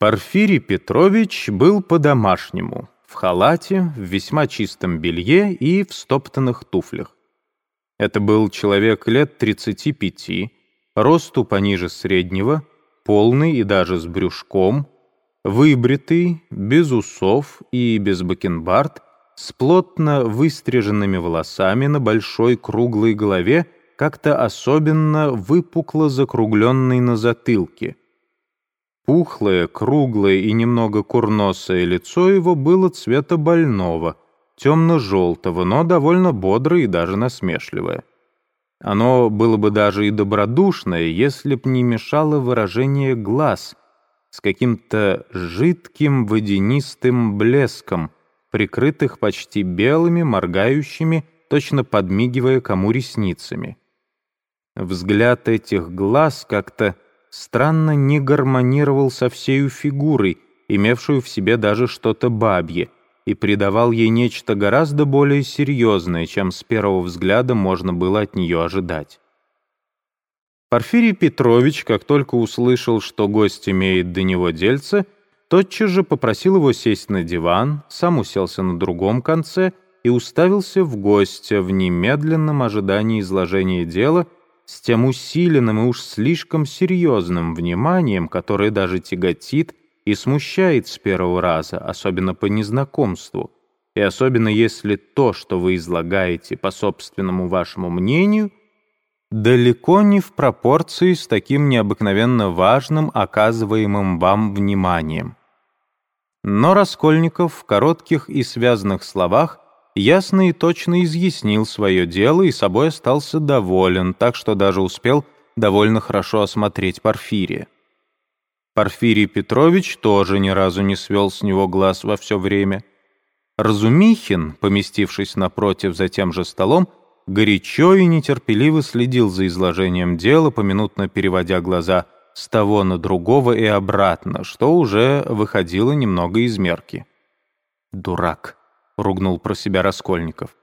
Порфирий Петрович был по-домашнему, в халате, в весьма чистом белье и в стоптанных туфлях. Это был человек лет 35, росту пониже среднего, полный и даже с брюшком, выбритый, без усов и без бакенбард, с плотно выстриженными волосами на большой круглой голове, как-то особенно выпукло закругленной на затылке — Пухлое, круглое и немного курносое лицо его было цвета больного, темно-желтого, но довольно бодрое и даже насмешливое. Оно было бы даже и добродушное, если б не мешало выражение глаз с каким-то жидким водянистым блеском, прикрытых почти белыми, моргающими, точно подмигивая кому ресницами. Взгляд этих глаз как-то странно не гармонировал со всею фигурой, имевшую в себе даже что-то бабье, и придавал ей нечто гораздо более серьезное, чем с первого взгляда можно было от нее ожидать. Порфирий Петрович, как только услышал, что гость имеет до него дельце, тотчас же попросил его сесть на диван, сам уселся на другом конце и уставился в гостя в немедленном ожидании изложения дела — с тем усиленным и уж слишком серьезным вниманием, которое даже тяготит и смущает с первого раза, особенно по незнакомству, и особенно если то, что вы излагаете по собственному вашему мнению, далеко не в пропорции с таким необыкновенно важным оказываемым вам вниманием. Но Раскольников в коротких и связанных словах ясно и точно изъяснил свое дело и собой остался доволен, так что даже успел довольно хорошо осмотреть Порфирия. Порфирий Петрович тоже ни разу не свел с него глаз во все время. Разумихин, поместившись напротив за тем же столом, горячо и нетерпеливо следил за изложением дела, поминутно переводя глаза с того на другого и обратно, что уже выходило немного из мерки. «Дурак!» Ругнул про себя Раскольников.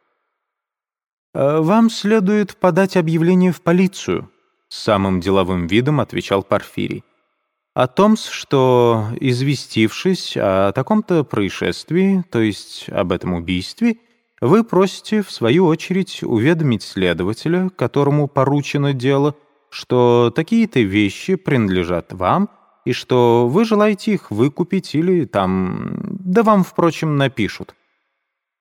«Э, «Вам следует подать объявление в полицию», — самым деловым видом отвечал Порфирий. «О том, что, известившись о таком-то происшествии, то есть об этом убийстве, вы просите, в свою очередь, уведомить следователя, которому поручено дело, что такие-то вещи принадлежат вам, и что вы желаете их выкупить или там... Да вам, впрочем, напишут.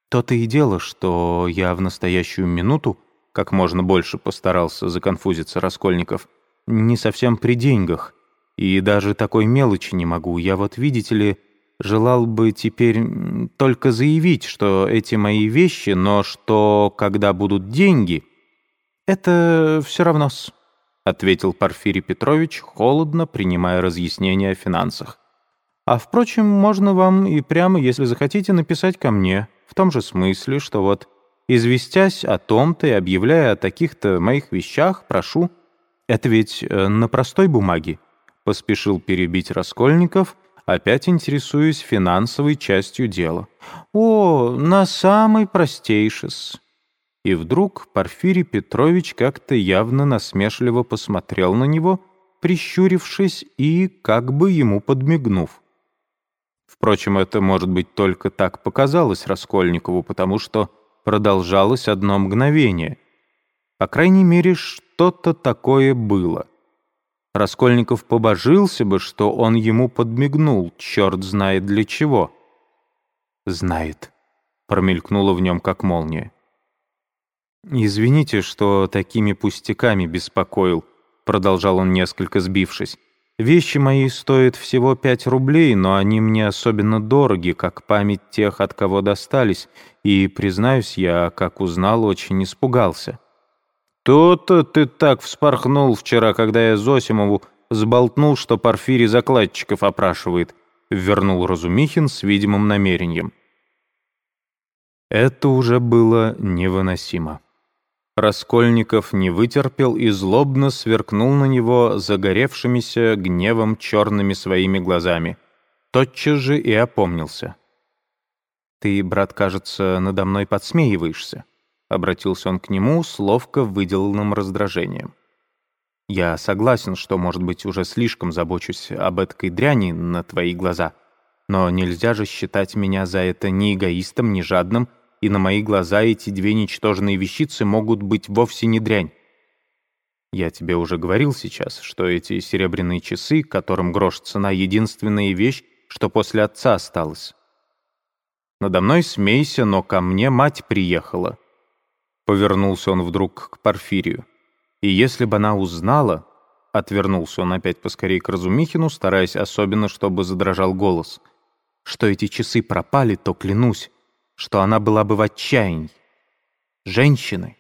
То-то и дело, что я в настоящую минуту, как можно больше постарался законфузиться Раскольников, не совсем при деньгах, и даже такой мелочи не могу. Я вот, видите ли, желал бы теперь только заявить, что эти мои вещи, но что, когда будут деньги, это все равно-с, — ответил Порфирий Петрович, холодно принимая разъяснения о финансах. А, впрочем, можно вам и прямо, если захотите, написать ко мне, в том же смысле, что вот, известясь о том-то и объявляя о таких-то моих вещах, прошу, это ведь э, на простой бумаге, поспешил перебить Раскольников, опять интересуясь финансовой частью дела. О, на самый простейшис. И вдруг Порфирий Петрович как-то явно насмешливо посмотрел на него, прищурившись и как бы ему подмигнув. Впрочем, это, может быть, только так показалось Раскольникову, потому что продолжалось одно мгновение. По крайней мере, что-то такое было. Раскольников побожился бы, что он ему подмигнул, черт знает для чего. «Знает», — промелькнуло в нем как молния. «Извините, что такими пустяками беспокоил», — продолжал он, несколько сбившись. Вещи мои стоят всего пять рублей, но они мне особенно дороги, как память тех, от кого достались, и, признаюсь, я, как узнал, очень испугался. То-то ты так вспорхнул вчера, когда я Зосимову сболтнул, что Порфирий закладчиков опрашивает», — вернул Разумихин с видимым намерением. Это уже было невыносимо. Раскольников не вытерпел и злобно сверкнул на него загоревшимися гневом черными своими глазами. Тотчас же и опомнился. «Ты, брат, кажется, надо мной подсмеиваешься», — обратился он к нему с ловко выделанным раздражением. Я согласен, что, может быть, уже слишком забочусь об этой дряни на твои глаза, но нельзя же считать меня за это ни эгоистом, ни жадным, и на мои глаза эти две ничтожные вещицы могут быть вовсе не дрянь. Я тебе уже говорил сейчас, что эти серебряные часы, которым грош цена, единственная вещь, что после отца осталось. Надо мной смейся, но ко мне мать приехала. Повернулся он вдруг к Порфирию. И если бы она узнала... Отвернулся он опять поскорее к Разумихину, стараясь особенно, чтобы задрожал голос. Что эти часы пропали, то клянусь, что она была бы в отчаянии. Женщины